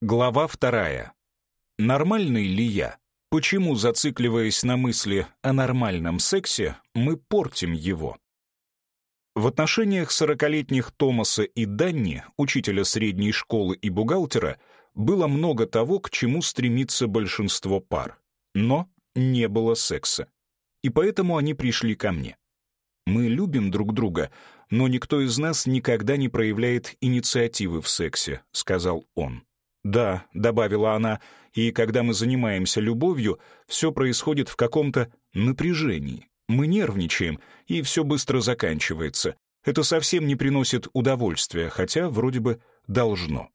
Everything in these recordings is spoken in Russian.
Глава вторая. Нормальный ли я? Почему, зацикливаясь на мысли о нормальном сексе, мы портим его? В отношениях сорокалетних Томаса и Данни, учителя средней школы и бухгалтера, было много того, к чему стремится большинство пар. Но не было секса. И поэтому они пришли ко мне. Мы любим друг друга, но никто из нас никогда не проявляет инициативы в сексе, сказал он. «Да», — добавила она, — «и когда мы занимаемся любовью, все происходит в каком-то напряжении. Мы нервничаем, и все быстро заканчивается. Это совсем не приносит удовольствия, хотя вроде бы должно».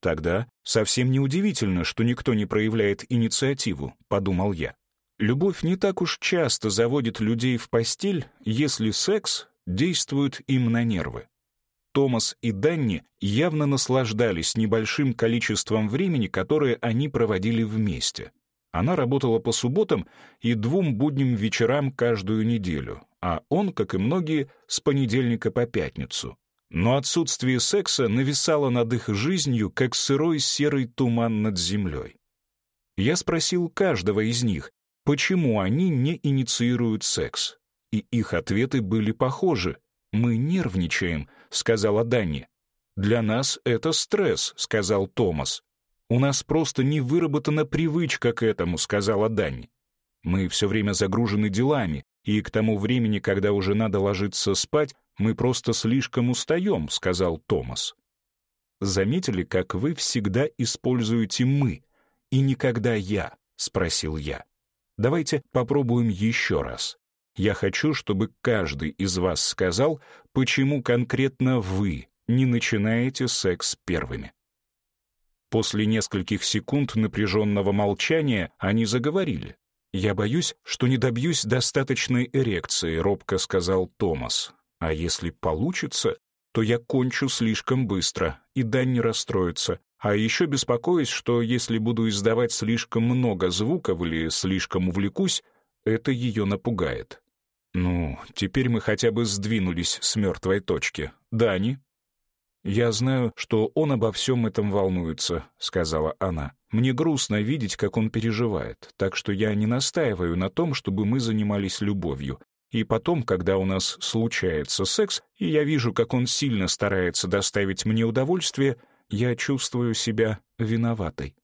«Тогда совсем неудивительно, что никто не проявляет инициативу», — подумал я. «Любовь не так уж часто заводит людей в постель, если секс действует им на нервы». Томас и Данни явно наслаждались небольшим количеством времени, которое они проводили вместе. Она работала по субботам и двум будним вечерам каждую неделю, а он, как и многие, с понедельника по пятницу. Но отсутствие секса нависало над их жизнью, как сырой серый туман над землей. Я спросил каждого из них, почему они не инициируют секс. И их ответы были похожи. Мы нервничаем, сказала Данни. «Для нас это стресс», — сказал Томас. «У нас просто не выработана привычка к этому», — сказала Данни. «Мы все время загружены делами, и к тому времени, когда уже надо ложиться спать, мы просто слишком устаем», — сказал Томас. «Заметили, как вы всегда используете «мы» и никогда «я», — спросил я. «Давайте попробуем еще раз». Я хочу, чтобы каждый из вас сказал, почему конкретно вы не начинаете секс первыми. После нескольких секунд напряженного молчания они заговорили. «Я боюсь, что не добьюсь достаточной эрекции», — робко сказал Томас. «А если получится, то я кончу слишком быстро, и Дань не расстроится. А еще беспокоюсь, что если буду издавать слишком много звуков или слишком увлекусь, это ее напугает. Ну, теперь мы хотя бы сдвинулись с мертвой точки. Дани? Я знаю, что он обо всем этом волнуется, сказала она. Мне грустно видеть, как он переживает, так что я не настаиваю на том, чтобы мы занимались любовью. И потом, когда у нас случается секс, и я вижу, как он сильно старается доставить мне удовольствие, я чувствую себя виноватой.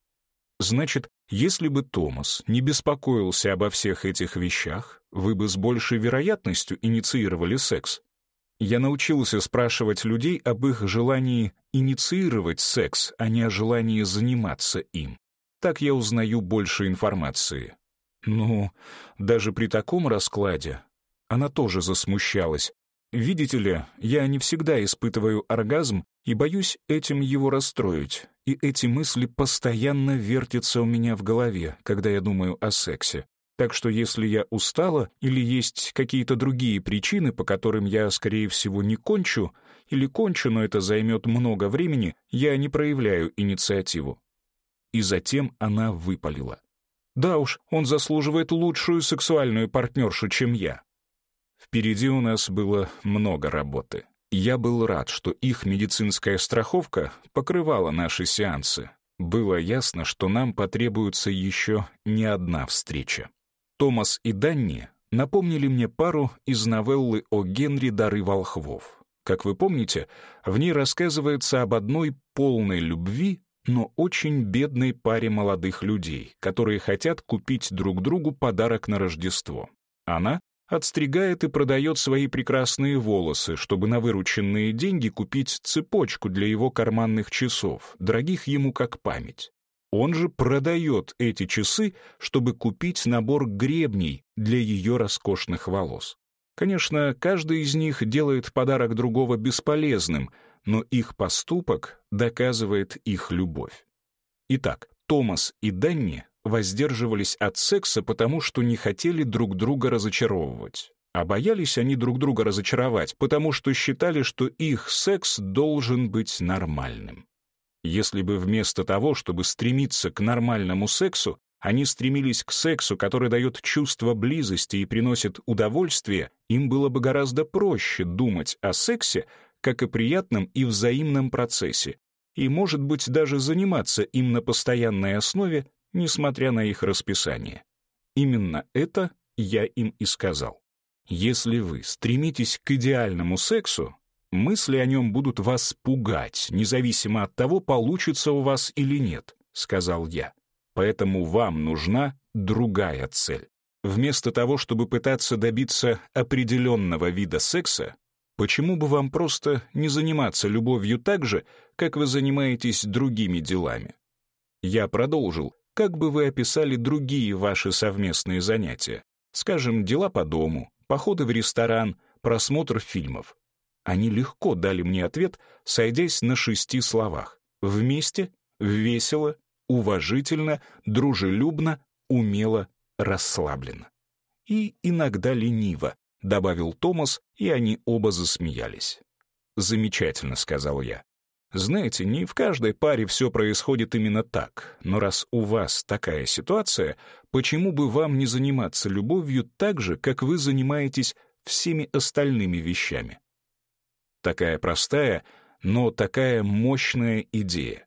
Значит, если бы Томас не беспокоился обо всех этих вещах, вы бы с большей вероятностью инициировали секс. Я научился спрашивать людей об их желании инициировать секс, а не о желании заниматься им. Так я узнаю больше информации. Ну, даже при таком раскладе... Она тоже засмущалась. Видите ли, я не всегда испытываю оргазм и боюсь этим его расстроить и эти мысли постоянно вертятся у меня в голове, когда я думаю о сексе. Так что если я устала или есть какие-то другие причины, по которым я, скорее всего, не кончу, или кончу, но это займет много времени, я не проявляю инициативу. И затем она выпалила. Да уж, он заслуживает лучшую сексуальную партнершу, чем я. Впереди у нас было много работы. Я был рад, что их медицинская страховка покрывала наши сеансы. Было ясно, что нам потребуется еще не одна встреча. Томас и Данни напомнили мне пару из новеллы о Генри «Дары волхвов». Как вы помните, в ней рассказывается об одной полной любви, но очень бедной паре молодых людей, которые хотят купить друг другу подарок на Рождество. Она отстригает и продает свои прекрасные волосы, чтобы на вырученные деньги купить цепочку для его карманных часов, дорогих ему как память. Он же продает эти часы, чтобы купить набор гребней для ее роскошных волос. Конечно, каждый из них делает подарок другого бесполезным, но их поступок доказывает их любовь. Итак, Томас и Данни воздерживались от секса, потому что не хотели друг друга разочаровывать. А боялись они друг друга разочаровать, потому что считали, что их секс должен быть нормальным. Если бы вместо того, чтобы стремиться к нормальному сексу, они стремились к сексу, который дает чувство близости и приносит удовольствие, им было бы гораздо проще думать о сексе, как о приятном и взаимном процессе, и, может быть, даже заниматься им на постоянной основе несмотря на их расписание. Именно это я им и сказал. Если вы стремитесь к идеальному сексу, мысли о нем будут вас пугать, независимо от того, получится у вас или нет, сказал я. Поэтому вам нужна другая цель. Вместо того, чтобы пытаться добиться определенного вида секса, почему бы вам просто не заниматься любовью так же, как вы занимаетесь другими делами? Я продолжил, как бы вы описали другие ваши совместные занятия? Скажем, дела по дому, походы в ресторан, просмотр фильмов. Они легко дали мне ответ, сойдясь на шести словах. Вместе, весело, уважительно, дружелюбно, умело, расслабленно. И иногда лениво, добавил Томас, и они оба засмеялись. «Замечательно», — сказал я. Знаете, не в каждой паре все происходит именно так, но раз у вас такая ситуация, почему бы вам не заниматься любовью так же, как вы занимаетесь всеми остальными вещами? Такая простая, но такая мощная идея.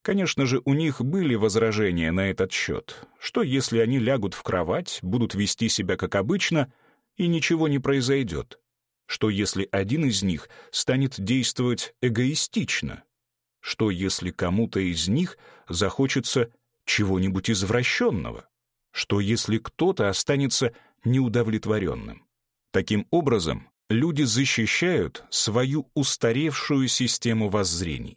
Конечно же, у них были возражения на этот счет. Что если они лягут в кровать, будут вести себя как обычно, и ничего не произойдет? Что если один из них станет действовать эгоистично? Что если кому-то из них захочется чего-нибудь извращенного? Что если кто-то останется неудовлетворенным? Таким образом, люди защищают свою устаревшую систему воззрений.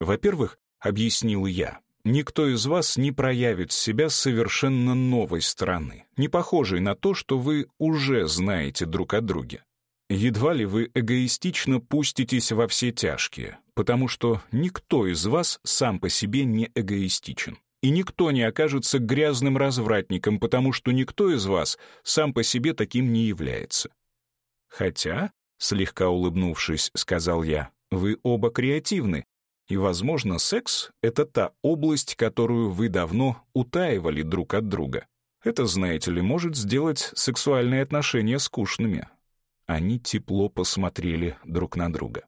Во-первых, объяснил я, никто из вас не проявит себя совершенно новой стороны, не похожей на то, что вы уже знаете друг о друге едва ли вы эгоистично пуститесь во все тяжкие, потому что никто из вас сам по себе не эгоистичен. И никто не окажется грязным развратником, потому что никто из вас сам по себе таким не является. Хотя, слегка улыбнувшись, сказал я, вы оба креативны, и, возможно, секс — это та область, которую вы давно утаивали друг от друга. Это, знаете ли, может сделать сексуальные отношения скучными, они тепло посмотрели друг на друга.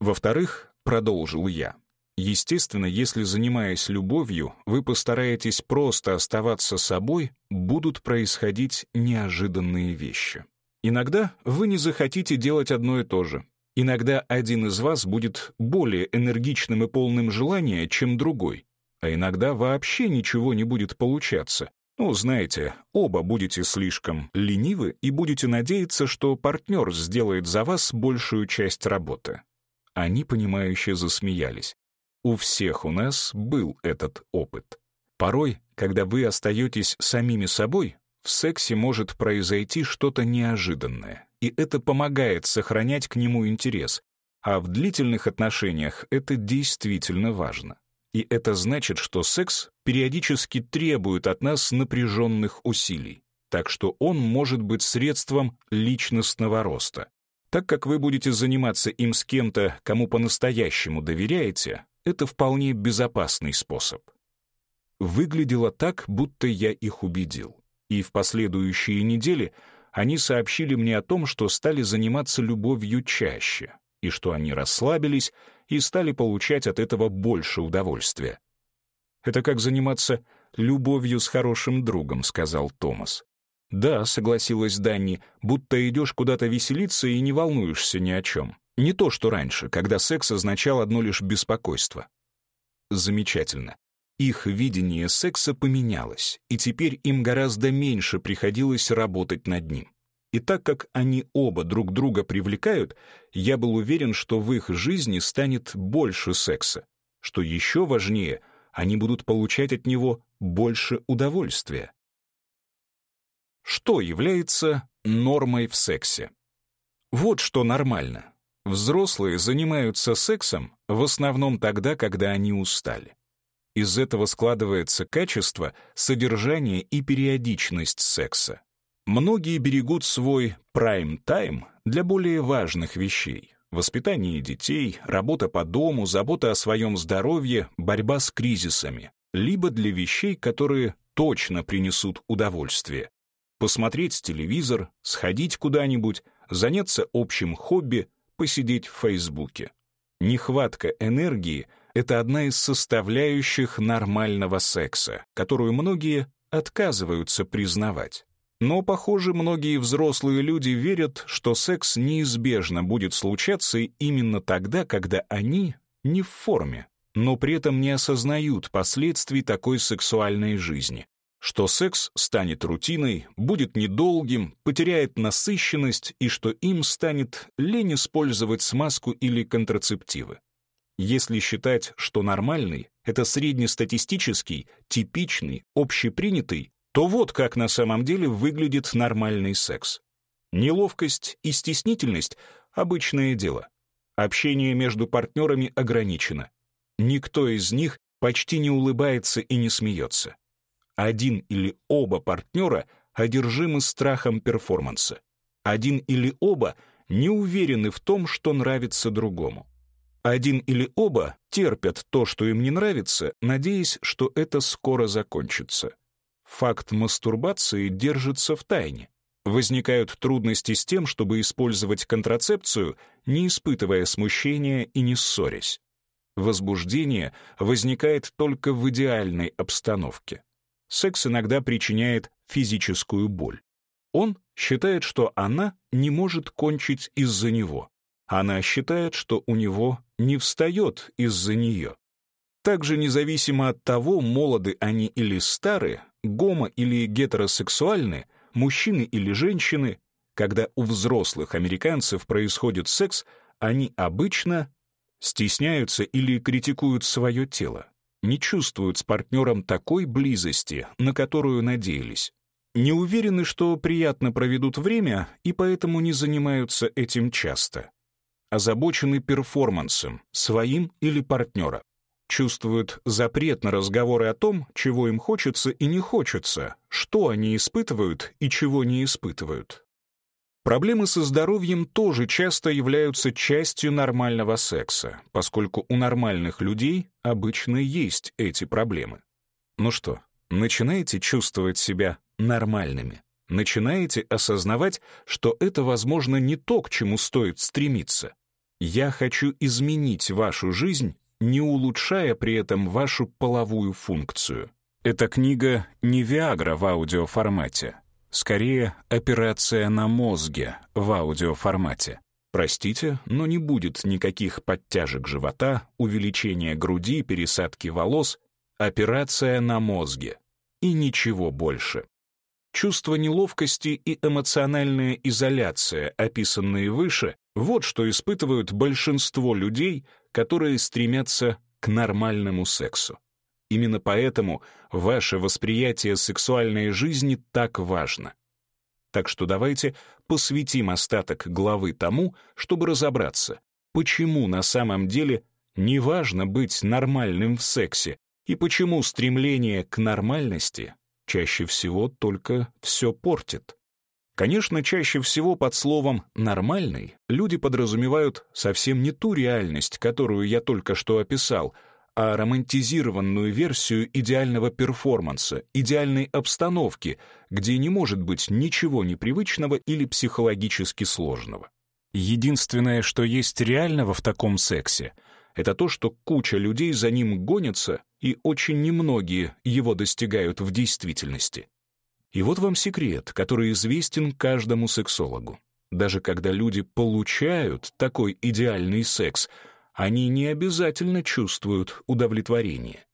«Во-вторых, — продолжил я, — естественно, если, занимаясь любовью, вы постараетесь просто оставаться собой, будут происходить неожиданные вещи. Иногда вы не захотите делать одно и то же. Иногда один из вас будет более энергичным и полным желания, чем другой. А иногда вообще ничего не будет получаться, ну, знаете, оба будете слишком ленивы и будете надеяться, что партнер сделает за вас большую часть работы. Они, понимающе засмеялись. У всех у нас был этот опыт. Порой, когда вы остаетесь самими собой, в сексе может произойти что-то неожиданное, и это помогает сохранять к нему интерес, а в длительных отношениях это действительно важно. И это значит, что секс периодически требует от нас напряженных усилий, так что он может быть средством личностного роста. Так как вы будете заниматься им с кем-то, кому по-настоящему доверяете, это вполне безопасный способ. Выглядело так, будто я их убедил. И в последующие недели они сообщили мне о том, что стали заниматься любовью чаще, и что они расслабились и стали получать от этого больше удовольствия. Это как заниматься любовью с хорошим другом», — сказал Томас. «Да», — согласилась Дани, — «будто идешь куда-то веселиться и не волнуешься ни о чем. Не то, что раньше, когда секс означал одно лишь беспокойство». Замечательно. Их видение секса поменялось, и теперь им гораздо меньше приходилось работать над ним. И так как они оба друг друга привлекают, я был уверен, что в их жизни станет больше секса. Что еще важнее — они будут получать от него больше удовольствия. Что является нормой в сексе? Вот что нормально. Взрослые занимаются сексом в основном тогда, когда они устали. Из этого складывается качество, содержание и периодичность секса. Многие берегут свой prime time для более важных вещей. Воспитание детей, работа по дому, забота о своем здоровье, борьба с кризисами. Либо для вещей, которые точно принесут удовольствие. Посмотреть телевизор, сходить куда-нибудь, заняться общим хобби, посидеть в Фейсбуке. Нехватка энергии — это одна из составляющих нормального секса, которую многие отказываются признавать. Но, похоже, многие взрослые люди верят, что секс неизбежно будет случаться именно тогда, когда они не в форме, но при этом не осознают последствий такой сексуальной жизни, что секс станет рутиной, будет недолгим, потеряет насыщенность и что им станет лень использовать смазку или контрацептивы. Если считать, что нормальный — это среднестатистический, типичный, общепринятый то вот как на самом деле выглядит нормальный секс. Неловкость и стеснительность — обычное дело. Общение между партнерами ограничено. Никто из них почти не улыбается и не смеется. Один или оба партнера одержимы страхом перформанса. Один или оба не уверены в том, что нравится другому. Один или оба терпят то, что им не нравится, надеясь, что это скоро закончится факт мастурбации держится в тайне. Возникают трудности с тем, чтобы использовать контрацепцию, не испытывая смущения и не ссорясь. Возбуждение возникает только в идеальной обстановке. Секс иногда причиняет физическую боль. Он считает, что она не может кончить из-за него. Она считает, что у него не встает из-за нее. Также независимо от того, молоды они или стары, гомо- или гетеросексуальны, мужчины или женщины, когда у взрослых американцев происходит секс, они обычно стесняются или критикуют свое тело, не чувствуют с партнером такой близости, на которую надеялись, не уверены, что приятно проведут время и поэтому не занимаются этим часто, озабочены перформансом, своим или партнера чувствуют запрет на разговоры о том, чего им хочется и не хочется, что они испытывают и чего не испытывают. Проблемы со здоровьем тоже часто являются частью нормального секса, поскольку у нормальных людей обычно есть эти проблемы. Ну что, начинаете чувствовать себя нормальными? Начинаете осознавать, что это, возможно, не то, к чему стоит стремиться? Я хочу изменить вашу жизнь не улучшая при этом вашу половую функцию. Эта книга не Виагра в аудиоформате, скорее операция на мозге в аудиоформате. Простите, но не будет никаких подтяжек живота, увеличения груди, пересадки волос, операция на мозге и ничего больше. Чувство неловкости и эмоциональная изоляция, описанные выше, вот что испытывают большинство людей, которые стремятся к нормальному сексу. Именно поэтому ваше восприятие сексуальной жизни так важно. Так что давайте посвятим остаток главы тому, чтобы разобраться, почему на самом деле не важно быть нормальным в сексе и почему стремление к нормальности чаще всего только все портит. Конечно, чаще всего под словом «нормальный» люди подразумевают совсем не ту реальность, которую я только что описал, а романтизированную версию идеального перформанса, идеальной обстановки, где не может быть ничего непривычного или психологически сложного. Единственное, что есть реального в таком сексе, это то, что куча людей за ним гонится, и очень немногие его достигают в действительности. И вот вам секрет, который известен каждому сексологу. Даже когда люди получают такой идеальный секс, они не обязательно чувствуют удовлетворение.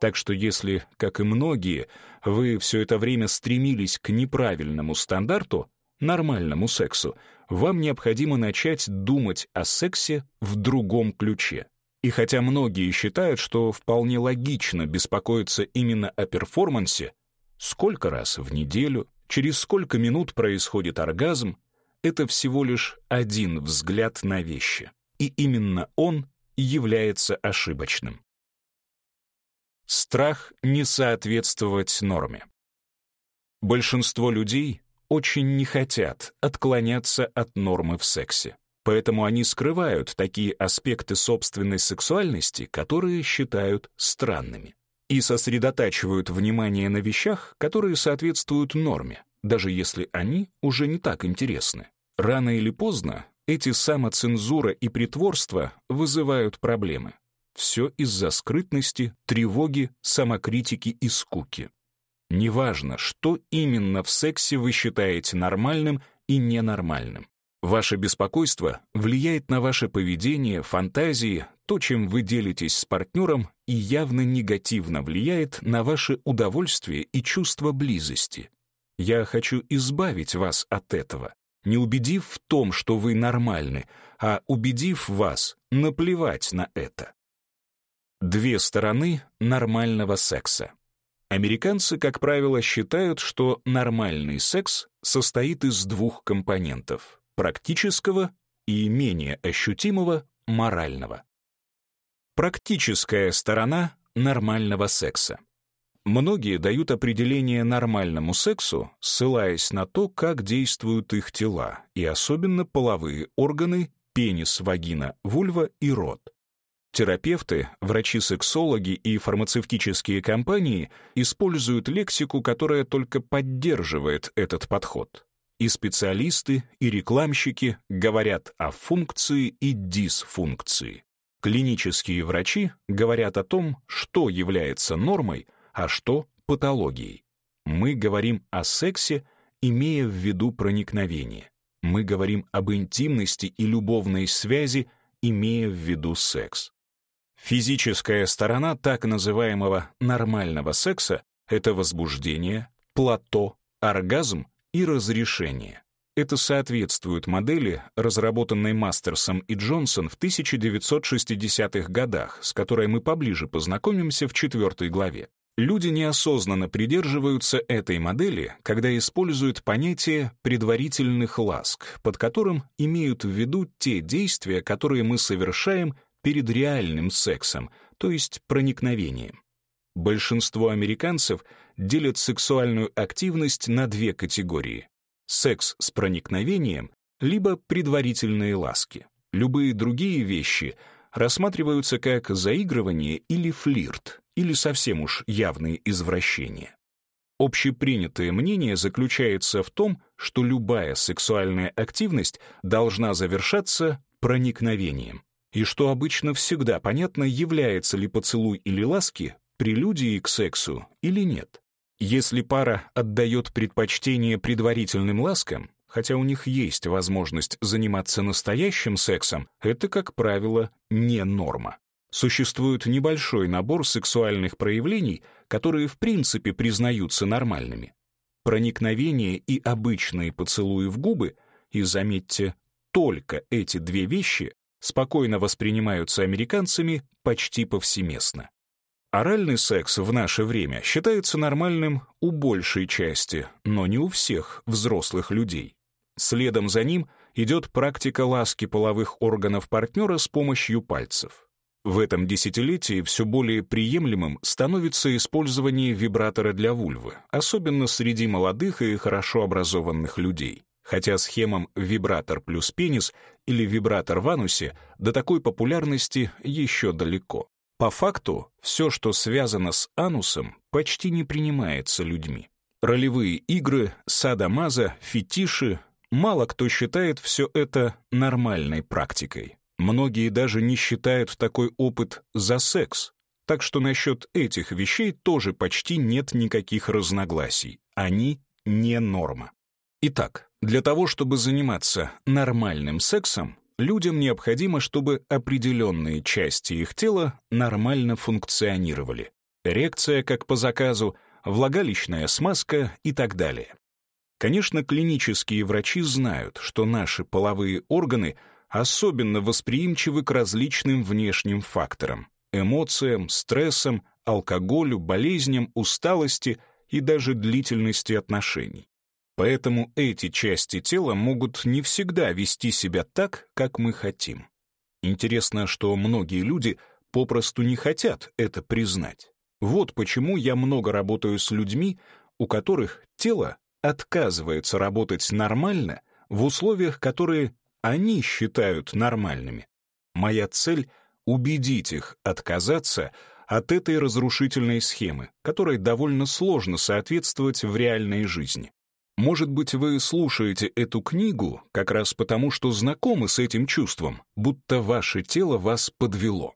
Так что если, как и многие, вы все это время стремились к неправильному стандарту, нормальному сексу, вам необходимо начать думать о сексе в другом ключе. И хотя многие считают, что вполне логично беспокоиться именно о перформансе, сколько раз в неделю, через сколько минут происходит оргазм, это всего лишь один взгляд на вещи. И именно он является ошибочным. Страх не соответствовать норме. Большинство людей очень не хотят отклоняться от нормы в сексе. Поэтому они скрывают такие аспекты собственной сексуальности, которые считают странными и сосредотачивают внимание на вещах, которые соответствуют норме, даже если они уже не так интересны. Рано или поздно эти самоцензура и притворство вызывают проблемы. Все из-за скрытности, тревоги, самокритики и скуки. Неважно, что именно в сексе вы считаете нормальным и ненормальным. Ваше беспокойство влияет на ваше поведение, фантазии, то, чем вы делитесь с партнером, и явно негативно влияет на ваше удовольствие и чувство близости. Я хочу избавить вас от этого, не убедив в том, что вы нормальны, а убедив вас наплевать на это. Две стороны нормального секса. Американцы, как правило, считают, что нормальный секс состоит из двух компонентов — практического и менее ощутимого морального. Практическая сторона нормального секса. Многие дают определение нормальному сексу, ссылаясь на то, как действуют их тела, и особенно половые органы, пенис, вагина, вульва и рот. Терапевты, врачи-сексологи и фармацевтические компании используют лексику, которая только поддерживает этот подход. И специалисты, и рекламщики говорят о функции и дисфункции. Клинические врачи говорят о том, что является нормой, а что патологией. Мы говорим о сексе, имея в виду проникновение. Мы говорим об интимности и любовной связи, имея в виду секс. Физическая сторона так называемого нормального секса — это возбуждение, плато, оргазм и разрешение. Это соответствует модели, разработанной Мастерсом и Джонсон в 1960-х годах, с которой мы поближе познакомимся в четвертой главе. Люди неосознанно придерживаются этой модели, когда используют понятие «предварительных ласк», под которым имеют в виду те действия, которые мы совершаем перед реальным сексом, то есть проникновением. Большинство американцев делят сексуальную активность на две категории секс с проникновением, либо предварительные ласки. Любые другие вещи рассматриваются как заигрывание или флирт, или совсем уж явные извращения. Общепринятое мнение заключается в том, что любая сексуальная активность должна завершаться проникновением, и что обычно всегда понятно, является ли поцелуй или ласки прелюдией к сексу или нет. Если пара отдает предпочтение предварительным ласкам, хотя у них есть возможность заниматься настоящим сексом, это, как правило, не норма. Существует небольшой набор сексуальных проявлений, которые в принципе признаются нормальными. Проникновение и обычные поцелуи в губы, и заметьте, только эти две вещи спокойно воспринимаются американцами почти повсеместно. Оральный секс в наше время считается нормальным у большей части, но не у всех взрослых людей. Следом за ним идет практика ласки половых органов партнера с помощью пальцев. В этом десятилетии все более приемлемым становится использование вибратора для вульвы, особенно среди молодых и хорошо образованных людей. Хотя схемам «вибратор плюс пенис» или «вибратор в анусе» до такой популярности еще далеко. По факту, все, что связано с анусом, почти не принимается людьми. Ролевые игры, садомаза, фетиши — мало кто считает все это нормальной практикой. Многие даже не считают такой опыт за секс. Так что насчет этих вещей тоже почти нет никаких разногласий. Они не норма. Итак, для того, чтобы заниматься нормальным сексом, людям необходимо, чтобы определенные части их тела нормально функционировали. Эрекция, как по заказу, влагалищная смазка и так далее. Конечно, клинические врачи знают, что наши половые органы особенно восприимчивы к различным внешним факторам — эмоциям, стрессам, алкоголю, болезням, усталости и даже длительности отношений. Поэтому эти части тела могут не всегда вести себя так, как мы хотим. Интересно, что многие люди попросту не хотят это признать. Вот почему я много работаю с людьми, у которых тело отказывается работать нормально в условиях, которые они считают нормальными. Моя цель — убедить их отказаться от этой разрушительной схемы, которой довольно сложно соответствовать в реальной жизни. Может быть, вы слушаете эту книгу как раз потому, что знакомы с этим чувством, будто ваше тело вас подвело.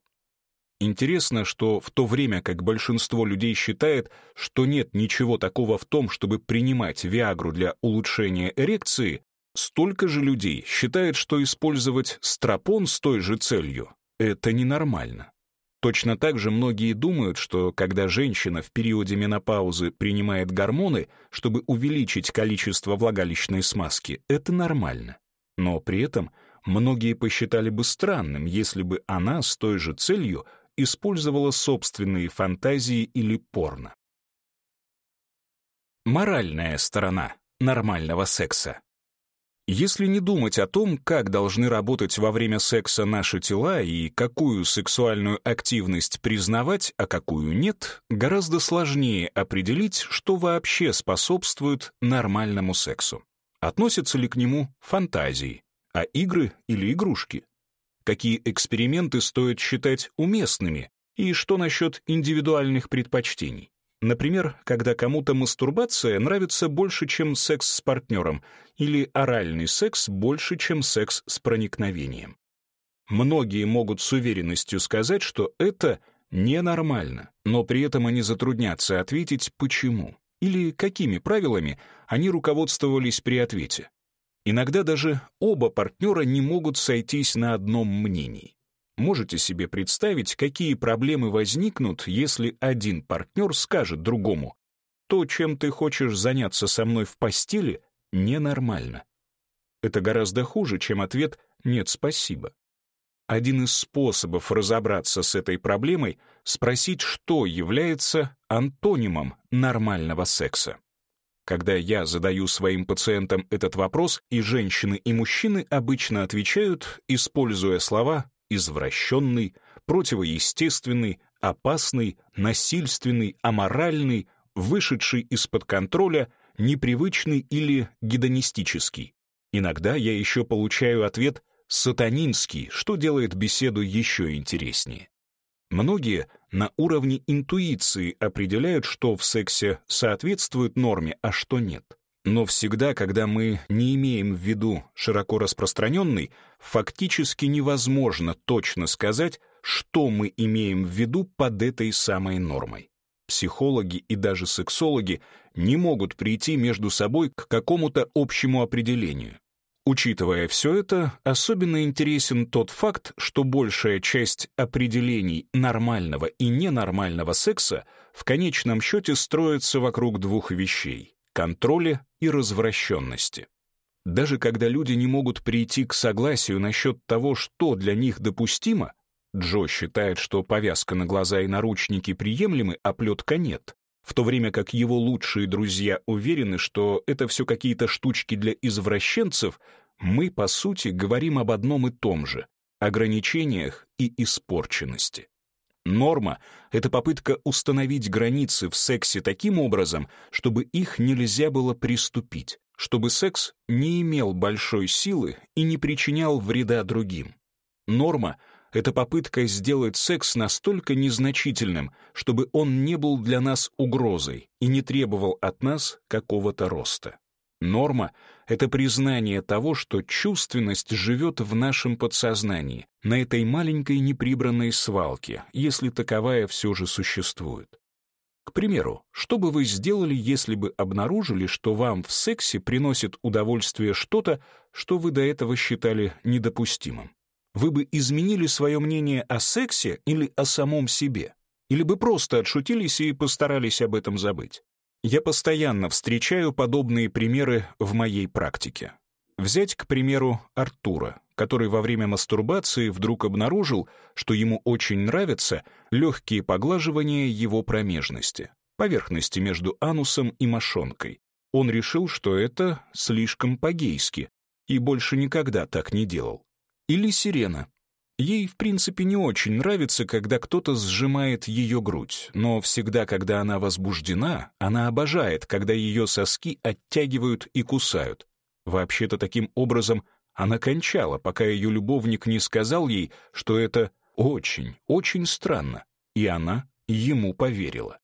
Интересно, что в то время как большинство людей считает, что нет ничего такого в том, чтобы принимать Виагру для улучшения эрекции, столько же людей считает, что использовать стропон с той же целью — это ненормально. Точно так же многие думают, что когда женщина в периоде менопаузы принимает гормоны, чтобы увеличить количество влагалищной смазки, это нормально. Но при этом многие посчитали бы странным, если бы она с той же целью использовала собственные фантазии или порно. Моральная сторона нормального секса. Если не думать о том, как должны работать во время секса наши тела и какую сексуальную активность признавать, а какую нет, гораздо сложнее определить, что вообще способствует нормальному сексу. Относятся ли к нему фантазии, а игры или игрушки? Какие эксперименты стоит считать уместными и что насчет индивидуальных предпочтений? Например, когда кому-то мастурбация нравится больше, чем секс с партнером, или оральный секс больше, чем секс с проникновением. Многие могут с уверенностью сказать, что это ненормально, но при этом они затруднятся ответить «почему» или какими правилами они руководствовались при ответе. Иногда даже оба партнера не могут сойтись на одном мнении. Можете себе представить, какие проблемы возникнут, если один партнер скажет другому «То, чем ты хочешь заняться со мной в постели, ненормально». Это гораздо хуже, чем ответ «нет, спасибо». Один из способов разобраться с этой проблемой — спросить, что является антонимом нормального секса. Когда я задаю своим пациентам этот вопрос, и женщины, и мужчины обычно отвечают, используя слова извращенный, противоестественный, опасный, насильственный, аморальный, вышедший из-под контроля, непривычный или гедонистический. Иногда я еще получаю ответ «сатанинский», что делает беседу еще интереснее. Многие на уровне интуиции определяют, что в сексе соответствует норме, а что нет. Но всегда, когда мы не имеем в виду широко распространенный, фактически невозможно точно сказать, что мы имеем в виду под этой самой нормой. Психологи и даже сексологи не могут прийти между собой к какому-то общему определению. Учитывая все это, особенно интересен тот факт, что большая часть определений нормального и ненормального секса в конечном счете строится вокруг двух вещей — контроля и развращенности. Даже когда люди не могут прийти к согласию насчет того, что для них допустимо, Джо считает, что повязка на глаза и наручники приемлемы, а плетка нет, в то время как его лучшие друзья уверены, что это все какие-то штучки для извращенцев, мы, по сути, говорим об одном и том же — ограничениях и испорченности. Норма — это попытка установить границы в сексе таким образом, чтобы их нельзя было приступить, чтобы секс не имел большой силы и не причинял вреда другим. Норма — это попытка сделать секс настолько незначительным, чтобы он не был для нас угрозой и не требовал от нас какого-то роста. Норма — это признание того, что чувственность живет в нашем подсознании, на этой маленькой неприбранной свалке, если таковая все же существует. К примеру, что бы вы сделали, если бы обнаружили, что вам в сексе приносит удовольствие что-то, что вы до этого считали недопустимым? Вы бы изменили свое мнение о сексе или о самом себе? Или бы просто отшутились и постарались об этом забыть? Я постоянно встречаю подобные примеры в моей практике. Взять, к примеру, Артура, который во время мастурбации вдруг обнаружил, что ему очень нравятся легкие поглаживания его промежности, поверхности между анусом и мошонкой. Он решил, что это слишком по-гейски и больше никогда так не делал. Или сирена, Ей, в принципе, не очень нравится, когда кто-то сжимает ее грудь, но всегда, когда она возбуждена, она обожает, когда ее соски оттягивают и кусают. Вообще-то таким образом она кончала, пока ее любовник не сказал ей, что это очень, очень странно, и она ему поверила.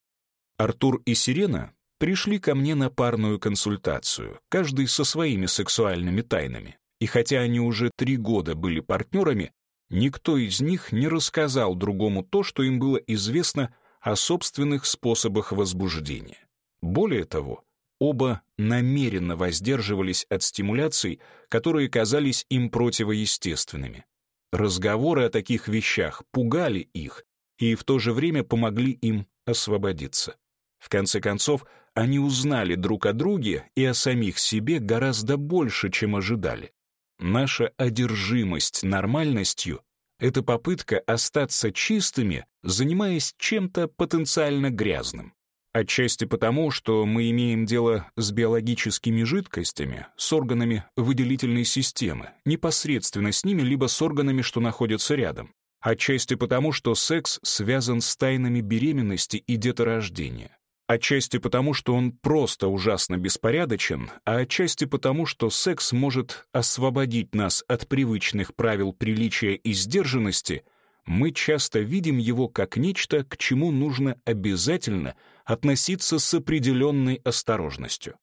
Артур и Сирена пришли ко мне на парную консультацию, каждый со своими сексуальными тайнами. И хотя они уже три года были партнерами, Никто из них не рассказал другому то, что им было известно о собственных способах возбуждения. Более того, оба намеренно воздерживались от стимуляций, которые казались им противоестественными. Разговоры о таких вещах пугали их и в то же время помогли им освободиться. В конце концов, они узнали друг о друге и о самих себе гораздо больше, чем ожидали. Наша одержимость нормальностью — это попытка остаться чистыми, занимаясь чем-то потенциально грязным. Отчасти потому, что мы имеем дело с биологическими жидкостями, с органами выделительной системы, непосредственно с ними, либо с органами, что находятся рядом. Отчасти потому, что секс связан с тайнами беременности и деторождения. Отчасти потому, что он просто ужасно беспорядочен, а отчасти потому, что секс может освободить нас от привычных правил приличия и сдержанности, мы часто видим его как нечто, к чему нужно обязательно относиться с определенной осторожностью.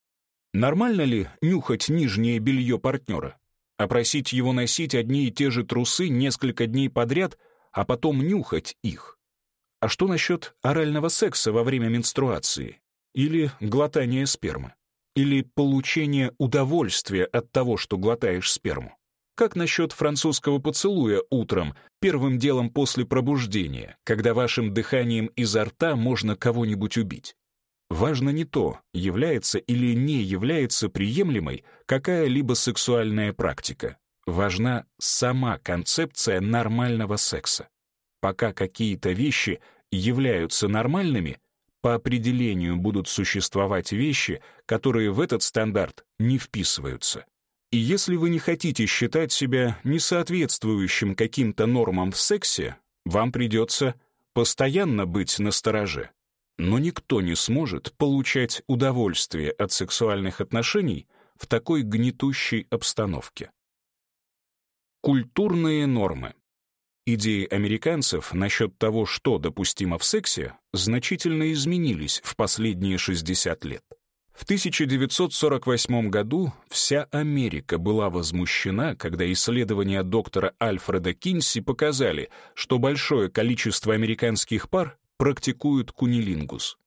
Нормально ли нюхать нижнее белье партнера? Опросить его носить одни и те же трусы несколько дней подряд, а потом нюхать их? А что насчет орального секса во время менструации? Или глотания спермы? Или получения удовольствия от того, что глотаешь сперму? Как насчет французского поцелуя утром, первым делом после пробуждения, когда вашим дыханием изо рта можно кого-нибудь убить? Важно не то, является или не является приемлемой какая-либо сексуальная практика. Важна сама концепция нормального секса пока какие-то вещи являются нормальными, по определению будут существовать вещи, которые в этот стандарт не вписываются. И если вы не хотите считать себя несоответствующим каким-то нормам в сексе, вам придется постоянно быть настороже. Но никто не сможет получать удовольствие от сексуальных отношений в такой гнетущей обстановке. Культурные нормы. Идеи американцев насчет того, что допустимо в сексе, значительно изменились в последние 60 лет. В 1948 году вся Америка была возмущена, когда исследования доктора Альфреда Кинси показали, что большое количество американских пар практикуют кунилингус.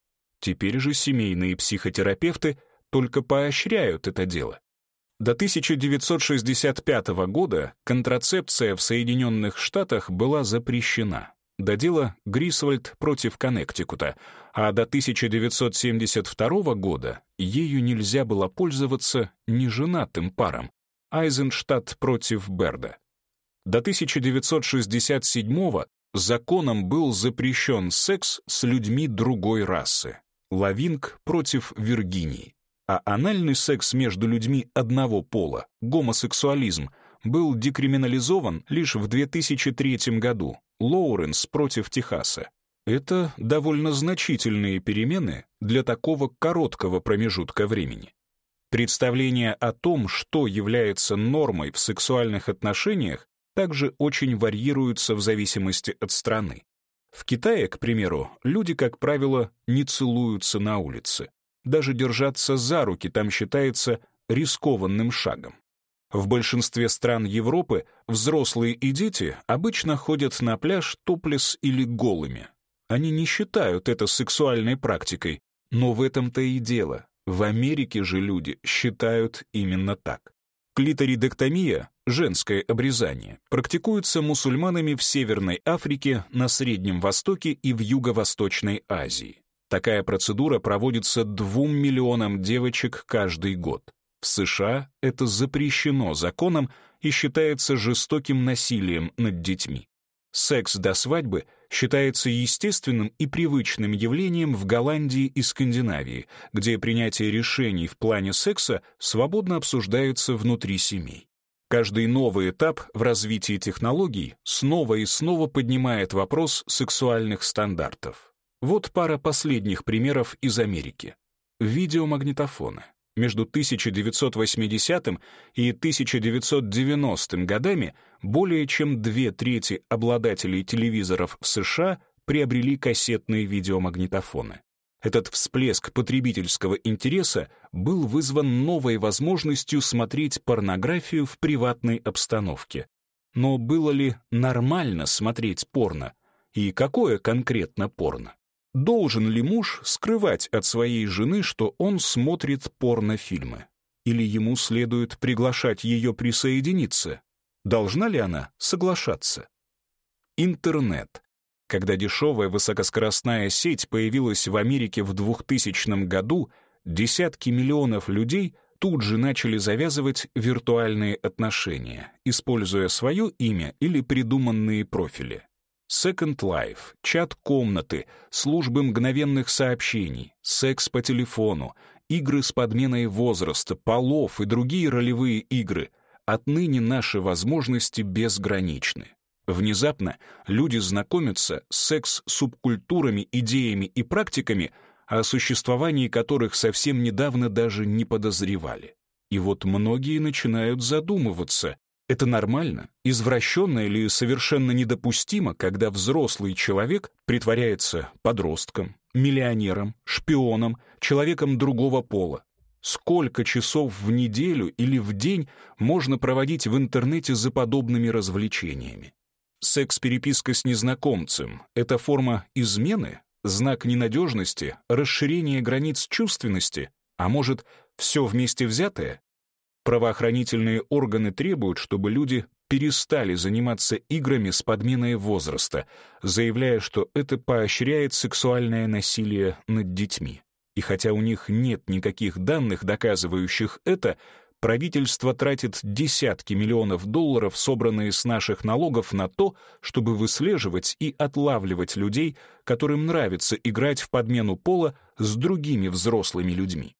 Теперь же семейные психотерапевты только поощряют это дело. До 1965 года контрацепция в Соединенных Штатах была запрещена. До дела Грисвольд против Коннектикута, а до 1972 года ею нельзя было пользоваться неженатым парам Айзенштадт против Берда. До 1967 законом был запрещен секс с людьми другой расы. Лавинг против Виргинии а анальный секс между людьми одного пола, гомосексуализм, был декриминализован лишь в 2003 году, Лоуренс против Техаса. Это довольно значительные перемены для такого короткого промежутка времени. Представление о том, что является нормой в сексуальных отношениях, также очень варьируется в зависимости от страны. В Китае, к примеру, люди, как правило, не целуются на улице даже держаться за руки там считается рискованным шагом. В большинстве стран Европы взрослые и дети обычно ходят на пляж топлес или голыми. Они не считают это сексуальной практикой, но в этом-то и дело. В Америке же люди считают именно так. Клиторидэктомия, женское обрезание, практикуется мусульманами в Северной Африке, на Среднем Востоке и в Юго-Восточной Азии. Такая процедура проводится двум миллионам девочек каждый год. В США это запрещено законом и считается жестоким насилием над детьми. Секс до свадьбы считается естественным и привычным явлением в Голландии и Скандинавии, где принятие решений в плане секса свободно обсуждается внутри семей. Каждый новый этап в развитии технологий снова и снова поднимает вопрос сексуальных стандартов. Вот пара последних примеров из Америки. Видеомагнитофоны. Между 1980 и 1990 годами более чем две трети обладателей телевизоров в США приобрели кассетные видеомагнитофоны. Этот всплеск потребительского интереса был вызван новой возможностью смотреть порнографию в приватной обстановке. Но было ли нормально смотреть порно? И какое конкретно порно? Должен ли муж скрывать от своей жены, что он смотрит порнофильмы? Или ему следует приглашать ее присоединиться? Должна ли она соглашаться? Интернет. Когда дешевая высокоскоростная сеть появилась в Америке в 2000 году, десятки миллионов людей тут же начали завязывать виртуальные отношения, используя свое имя или придуманные профили. Second Life, чат-комнаты, службы мгновенных сообщений, секс по телефону, игры с подменой возраста, полов и другие ролевые игры. Отныне наши возможности безграничны. Внезапно люди знакомятся с секс-субкультурами, идеями и практиками, о существовании которых совсем недавно даже не подозревали. И вот многие начинают задумываться, это нормально, извращенно или совершенно недопустимо, когда взрослый человек притворяется подростком, миллионером, шпионом, человеком другого пола. Сколько часов в неделю или в день можно проводить в интернете за подобными развлечениями? Секс-переписка с незнакомцем — это форма измены, знак ненадежности, расширение границ чувственности, а может, все вместе взятое? Правоохранительные органы требуют, чтобы люди перестали заниматься играми с подменой возраста, заявляя, что это поощряет сексуальное насилие над детьми. И хотя у них нет никаких данных, доказывающих это, правительство тратит десятки миллионов долларов, собранные с наших налогов, на то, чтобы выслеживать и отлавливать людей, которым нравится играть в подмену пола с другими взрослыми людьми.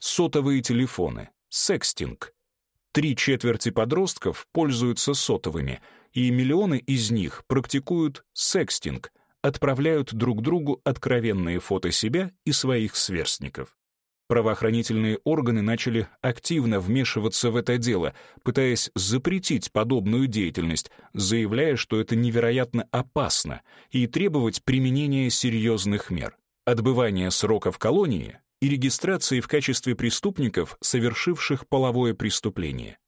Сотовые телефоны — секстинг. Три четверти подростков пользуются сотовыми, и миллионы из них практикуют секстинг, отправляют друг другу откровенные фото себя и своих сверстников. Правоохранительные органы начали активно вмешиваться в это дело, пытаясь запретить подобную деятельность, заявляя, что это невероятно опасно, и требовать применения серьезных мер. Отбывание срока в колонии и регистрации в качестве преступников, совершивших половое преступление.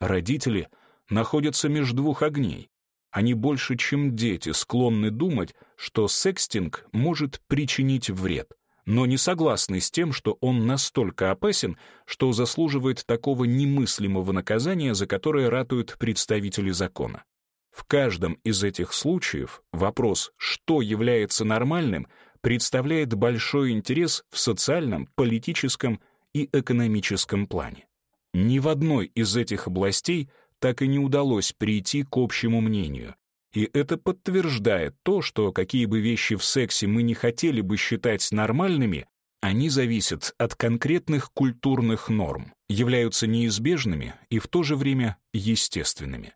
Родители находятся между двух огней. Они больше, чем дети, склонны думать, что секстинг может причинить вред, но не согласны с тем, что он настолько опасен, что заслуживает такого немыслимого наказания, за которое ратуют представители закона. В каждом из этих случаев вопрос, что является нормальным — представляет большой интерес в социальном, политическом и экономическом плане. Ни в одной из этих областей так и не удалось прийти к общему мнению, и это подтверждает то, что какие бы вещи в сексе мы не хотели бы считать нормальными, они зависят от конкретных культурных норм, являются неизбежными и в то же время естественными.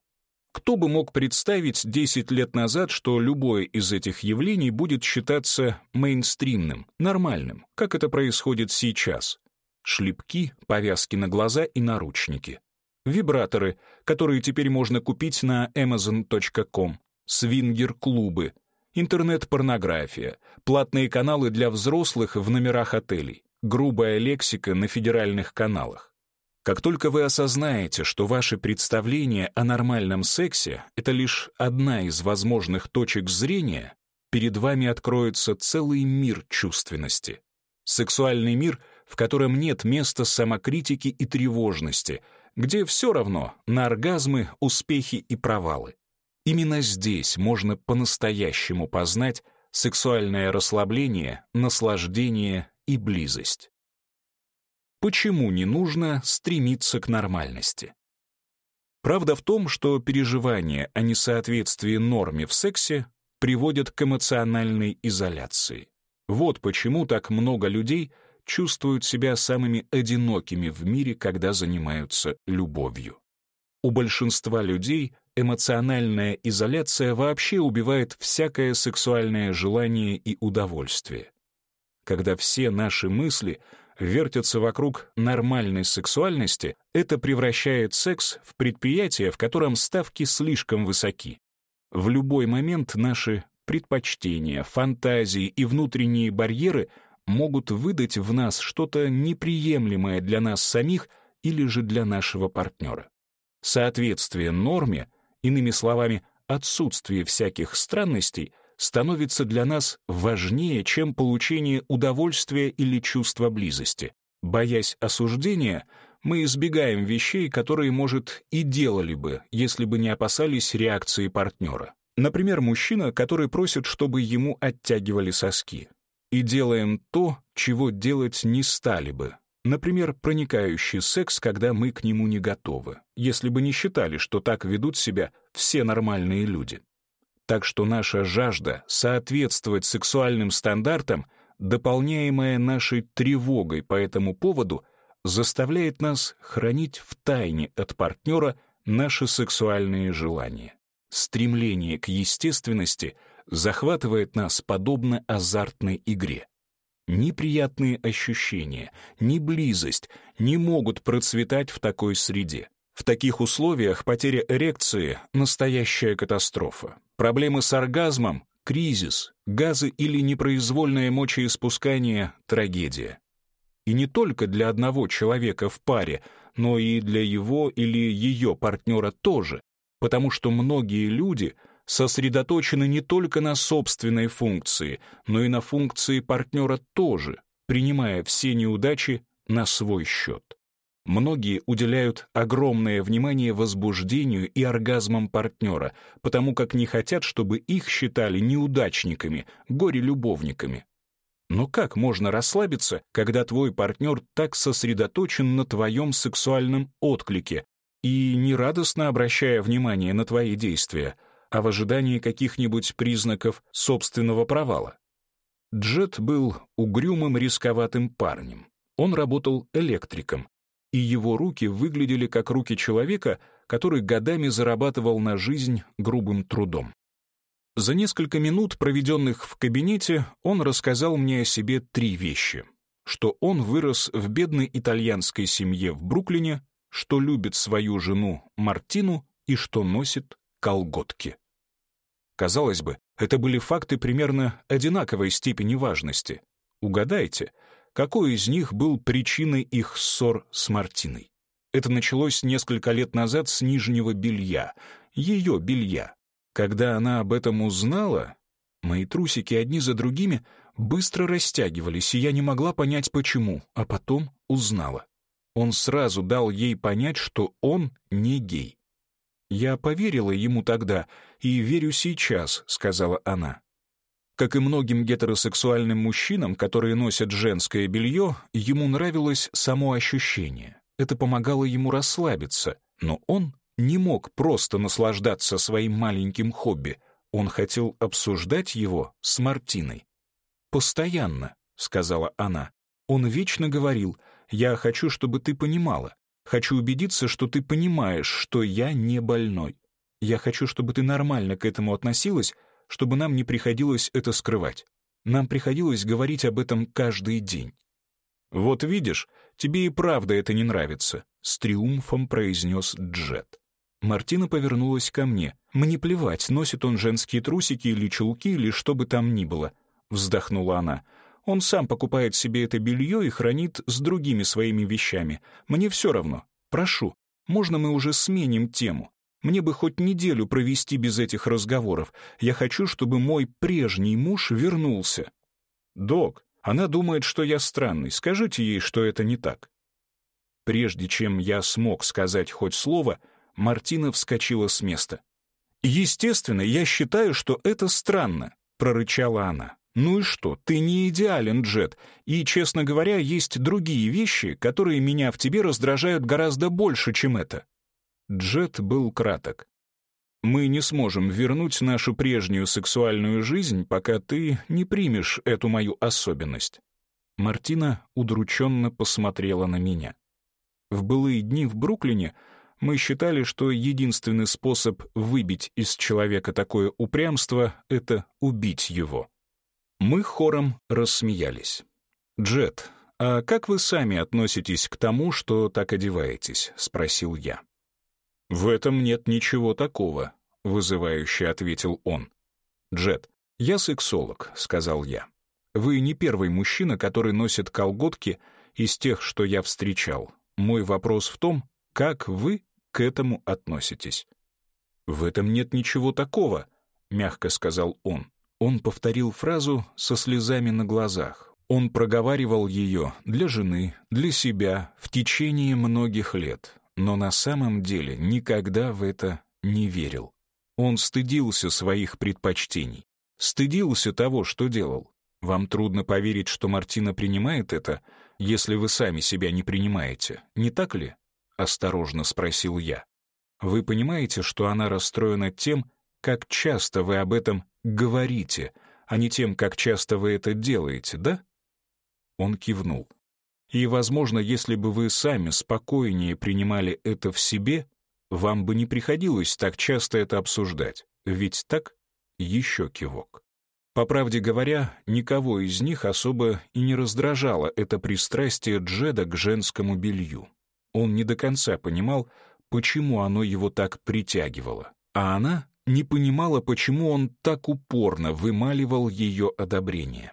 Кто бы мог представить 10 лет назад, что любое из этих явлений будет считаться мейнстримным, нормальным, как это происходит сейчас? Шлепки, повязки на глаза и наручники. Вибраторы, которые теперь можно купить на amazon.com. Свингер-клубы. Интернет-порнография. Платные каналы для взрослых в номерах отелей. Грубая лексика на федеральных каналах. Как только вы осознаете, что ваши представления о нормальном сексе — это лишь одна из возможных точек зрения, перед вами откроется целый мир чувственности. Сексуальный мир, в котором нет места самокритики и тревожности, где все равно на оргазмы, успехи и провалы. Именно здесь можно по-настоящему познать сексуальное расслабление, наслаждение и близость почему не нужно стремиться к нормальности. Правда в том, что переживания о несоответствии норме в сексе приводят к эмоциональной изоляции. Вот почему так много людей чувствуют себя самыми одинокими в мире, когда занимаются любовью. У большинства людей эмоциональная изоляция вообще убивает всякое сексуальное желание и удовольствие. Когда все наши мысли — вертятся вокруг нормальной сексуальности, это превращает секс в предприятие, в котором ставки слишком высоки. В любой момент наши предпочтения, фантазии и внутренние барьеры могут выдать в нас что-то неприемлемое для нас самих или же для нашего партнера. Соответствие норме, иными словами, отсутствие всяких странностей — становится для нас важнее, чем получение удовольствия или чувства близости. Боясь осуждения, мы избегаем вещей, которые, может, и делали бы, если бы не опасались реакции партнера. Например, мужчина, который просит, чтобы ему оттягивали соски. И делаем то, чего делать не стали бы. Например, проникающий секс, когда мы к нему не готовы, если бы не считали, что так ведут себя все нормальные люди. Так что наша жажда соответствовать сексуальным стандартам, дополняемая нашей тревогой по этому поводу, заставляет нас хранить в тайне от партнера наши сексуальные желания. Стремление к естественности захватывает нас подобно азартной игре. Неприятные ощущения, ни близость не могут процветать в такой среде. В таких условиях потеря эрекции — настоящая катастрофа. Проблемы с оргазмом — кризис, газы или непроизвольное мочеиспускание — трагедия. И не только для одного человека в паре, но и для его или ее партнера тоже, потому что многие люди сосредоточены не только на собственной функции, но и на функции партнера тоже, принимая все неудачи на свой счет. Многие уделяют огромное внимание возбуждению и оргазмам партнера, потому как не хотят, чтобы их считали неудачниками, горе-любовниками. Но как можно расслабиться, когда твой партнер так сосредоточен на твоем сексуальном отклике и не радостно обращая внимание на твои действия, а в ожидании каких-нибудь признаков собственного провала? Джет был угрюмым рисковатым парнем. Он работал электриком, и его руки выглядели как руки человека, который годами зарабатывал на жизнь грубым трудом. За несколько минут, проведенных в кабинете, он рассказал мне о себе три вещи. Что он вырос в бедной итальянской семье в Бруклине, что любит свою жену Мартину и что носит колготки. Казалось бы, это были факты примерно одинаковой степени важности. Угадайте, какой из них был причиной их ссор с Мартиной. Это началось несколько лет назад с нижнего белья, ее белья. Когда она об этом узнала, мои трусики одни за другими быстро растягивались, и я не могла понять почему, а потом узнала. Он сразу дал ей понять, что он не гей. «Я поверила ему тогда и верю сейчас», — сказала она. Как и многим гетеросексуальным мужчинам, которые носят женское белье, ему нравилось само ощущение. Это помогало ему расслабиться, но он не мог просто наслаждаться своим маленьким хобби. Он хотел обсуждать его с Мартиной. «Постоянно», — сказала она. Он вечно говорил, «Я хочу, чтобы ты понимала. Хочу убедиться, что ты понимаешь, что я не больной. Я хочу, чтобы ты нормально к этому относилась, чтобы нам не приходилось это скрывать. Нам приходилось говорить об этом каждый день. «Вот видишь, тебе и правда это не нравится», — с триумфом произнес Джет. Мартина повернулась ко мне. «Мне плевать, носит он женские трусики или чулки, или что бы там ни было», — вздохнула она. «Он сам покупает себе это белье и хранит с другими своими вещами. Мне все равно. Прошу, можно мы уже сменим тему? Мне бы хоть неделю провести без этих разговоров. Я хочу, чтобы мой прежний муж вернулся. Док, она думает, что я странный. Скажите ей, что это не так. Прежде чем я смог сказать хоть слово, Мартина вскочила с места. «Естественно, я считаю, что это странно», — прорычала она. «Ну и что, ты не идеален, Джет, и, честно говоря, есть другие вещи, которые меня в тебе раздражают гораздо больше, чем это». Джет был краток. «Мы не сможем вернуть нашу прежнюю сексуальную жизнь, пока ты не примешь эту мою особенность». Мартина удрученно посмотрела на меня. В былые дни в Бруклине мы считали, что единственный способ выбить из человека такое упрямство — это убить его. Мы хором рассмеялись. «Джет, а как вы сами относитесь к тому, что так одеваетесь?» — спросил я. «В этом нет ничего такого», — вызывающе ответил он. «Джет, я сексолог», — сказал я. «Вы не первый мужчина, который носит колготки из тех, что я встречал. Мой вопрос в том, как вы к этому относитесь». «В этом нет ничего такого», — мягко сказал он. Он повторил фразу со слезами на глазах. Он проговаривал ее для жены, для себя в течение многих лет но на самом деле никогда в это не верил. Он стыдился своих предпочтений, стыдился того, что делал. Вам трудно поверить, что Мартина принимает это, если вы сами себя не принимаете, не так ли? Осторожно спросил я. Вы понимаете, что она расстроена тем, как часто вы об этом говорите, а не тем, как часто вы это делаете, да? Он кивнул. И, возможно, если бы вы сами спокойнее принимали это в себе, вам бы не приходилось так часто это обсуждать. Ведь так? Еще кивок. По правде говоря, никого из них особо и не раздражало это пристрастие Джеда к женскому белью. Он не до конца понимал, почему оно его так притягивало. А она не понимала, почему он так упорно вымаливал ее одобрение.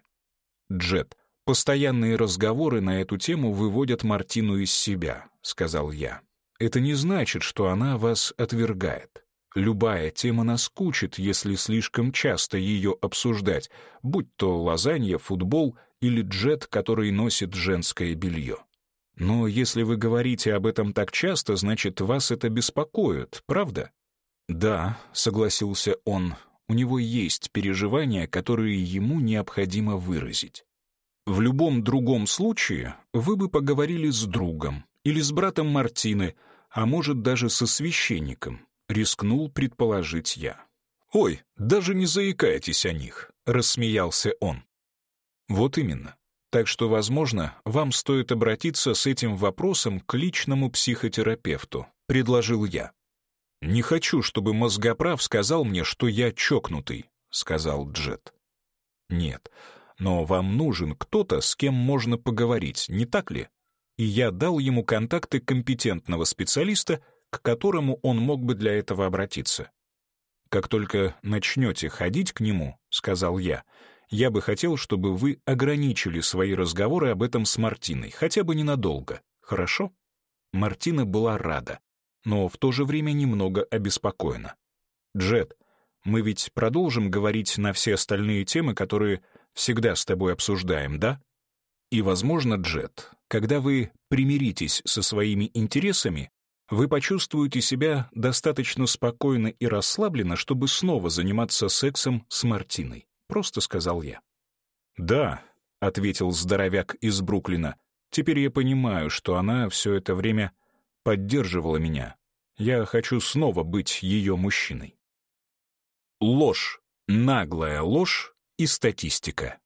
Джед. «Постоянные разговоры на эту тему выводят Мартину из себя», — сказал я. «Это не значит, что она вас отвергает. Любая тема наскучит, если слишком часто ее обсуждать, будь то лазанья, футбол или джет, который носит женское белье. Но если вы говорите об этом так часто, значит, вас это беспокоит, правда?» «Да», — согласился он, — «у него есть переживания, которые ему необходимо выразить». В любом другом случае вы бы поговорили с другом или с братом Мартины, а может даже со священником, рискнул предположить я. «Ой, даже не заикайтесь о них», — рассмеялся он. «Вот именно. Так что, возможно, вам стоит обратиться с этим вопросом к личному психотерапевту», — предложил я. «Не хочу, чтобы мозгоправ сказал мне, что я чокнутый», — сказал Джет. «Нет, но вам нужен кто-то, с кем можно поговорить, не так ли? И я дал ему контакты компетентного специалиста, к которому он мог бы для этого обратиться. «Как только начнете ходить к нему», — сказал я, — «я бы хотел, чтобы вы ограничили свои разговоры об этом с Мартиной, хотя бы ненадолго, хорошо?» Мартина была рада, но в то же время немного обеспокоена. «Джет, мы ведь продолжим говорить на все остальные темы, которые всегда с тобой обсуждаем, да? И, возможно, Джет, когда вы примиритесь со своими интересами, вы почувствуете себя достаточно спокойно и расслабленно, чтобы снова заниматься сексом с Мартиной. Просто сказал я. «Да», — ответил здоровяк из Бруклина, — «теперь я понимаю, что она все это время поддерживала меня. Я хочу снова быть ее мужчиной». Ложь, наглая ложь и статистика.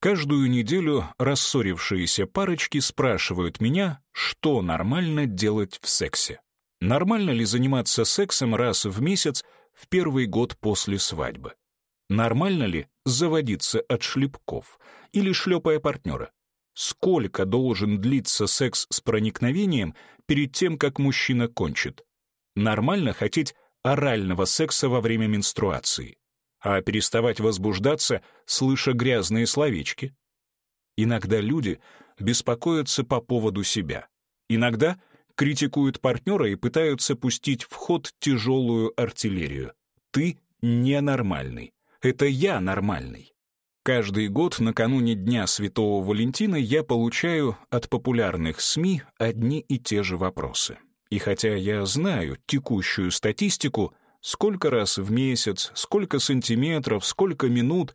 Каждую неделю рассорившиеся парочки спрашивают меня, что нормально делать в сексе. Нормально ли заниматься сексом раз в месяц в первый год после свадьбы? Нормально ли заводиться от шлепков или шлепая партнера? Сколько должен длиться секс с проникновением перед тем, как мужчина кончит? Нормально хотеть орального секса во время менструации? а переставать возбуждаться, слыша грязные словечки. Иногда люди беспокоятся по поводу себя. Иногда критикуют партнера и пытаются пустить в ход тяжелую артиллерию. Ты ненормальный. Это я нормальный. Каждый год накануне Дня Святого Валентина я получаю от популярных СМИ одни и те же вопросы. И хотя я знаю текущую статистику — Сколько раз в месяц, сколько сантиметров, сколько минут.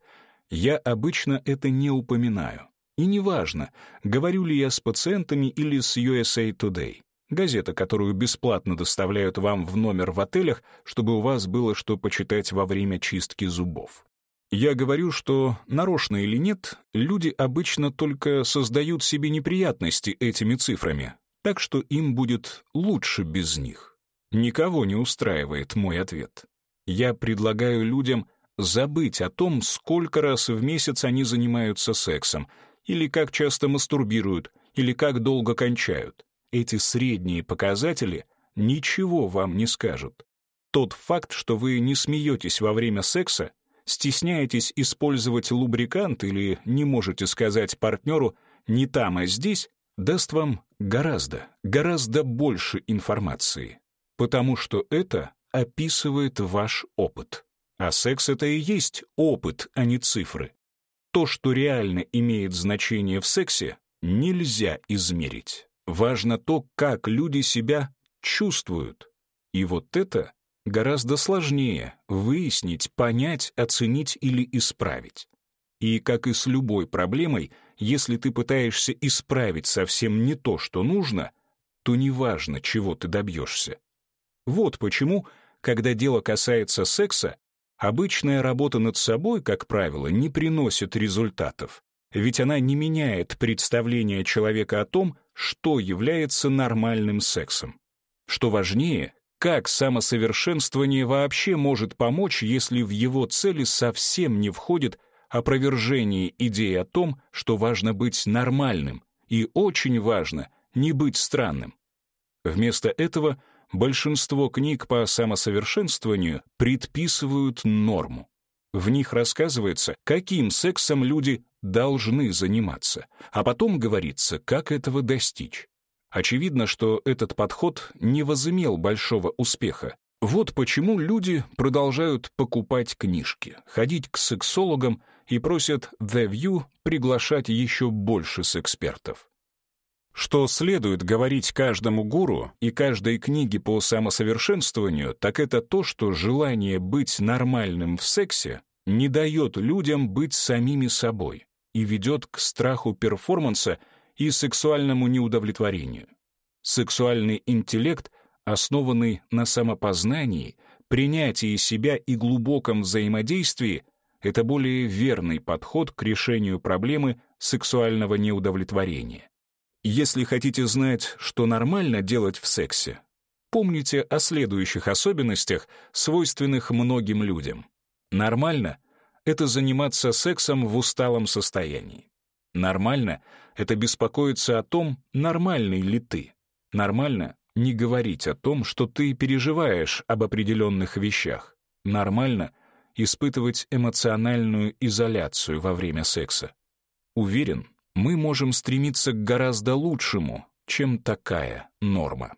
Я обычно это не упоминаю. И неважно, говорю ли я с пациентами или с USA Today. Газета, которую бесплатно доставляют вам в номер в отелях, чтобы у вас было что почитать во время чистки зубов. Я говорю, что, нарочно или нет, люди обычно только создают себе неприятности этими цифрами, так что им будет лучше без них. Никого не устраивает мой ответ. Я предлагаю людям забыть о том, сколько раз в месяц они занимаются сексом, или как часто мастурбируют, или как долго кончают. Эти средние показатели ничего вам не скажут. Тот факт, что вы не смеетесь во время секса, стесняетесь использовать лубрикант или не можете сказать партнеру «не там, а здесь», даст вам гораздо, гораздо больше информации потому что это описывает ваш опыт. А секс — это и есть опыт, а не цифры. То, что реально имеет значение в сексе, нельзя измерить. Важно то, как люди себя чувствуют. И вот это гораздо сложнее выяснить, понять, оценить или исправить. И как и с любой проблемой, если ты пытаешься исправить совсем не то, что нужно, то неважно, чего ты добьешься. Вот почему, когда дело касается секса, обычная работа над собой, как правило, не приносит результатов. Ведь она не меняет представление человека о том, что является нормальным сексом. Что важнее, как самосовершенствование вообще может помочь, если в его цели совсем не входит опровержение идеи о том, что важно быть нормальным и очень важно не быть странным. Вместо этого большинство книг по самосовершенствованию предписывают норму. В них рассказывается, каким сексом люди должны заниматься, а потом говорится, как этого достичь. Очевидно, что этот подход не возымел большого успеха. Вот почему люди продолжают покупать книжки, ходить к сексологам и просят The View приглашать еще больше секспертов. Что следует говорить каждому гуру и каждой книге по самосовершенствованию, так это то, что желание быть нормальным в сексе не дает людям быть самими собой и ведет к страху перформанса и сексуальному неудовлетворению. Сексуальный интеллект, основанный на самопознании, принятии себя и глубоком взаимодействии, это более верный подход к решению проблемы сексуального неудовлетворения. Если хотите знать, что нормально делать в сексе, помните о следующих особенностях, свойственных многим людям. Нормально — это заниматься сексом в усталом состоянии. Нормально — это беспокоиться о том, нормальный ли ты. Нормально — не говорить о том, что ты переживаешь об определенных вещах. Нормально — испытывать эмоциональную изоляцию во время секса. Уверен, мы можем стремиться к гораздо лучшему, чем такая норма.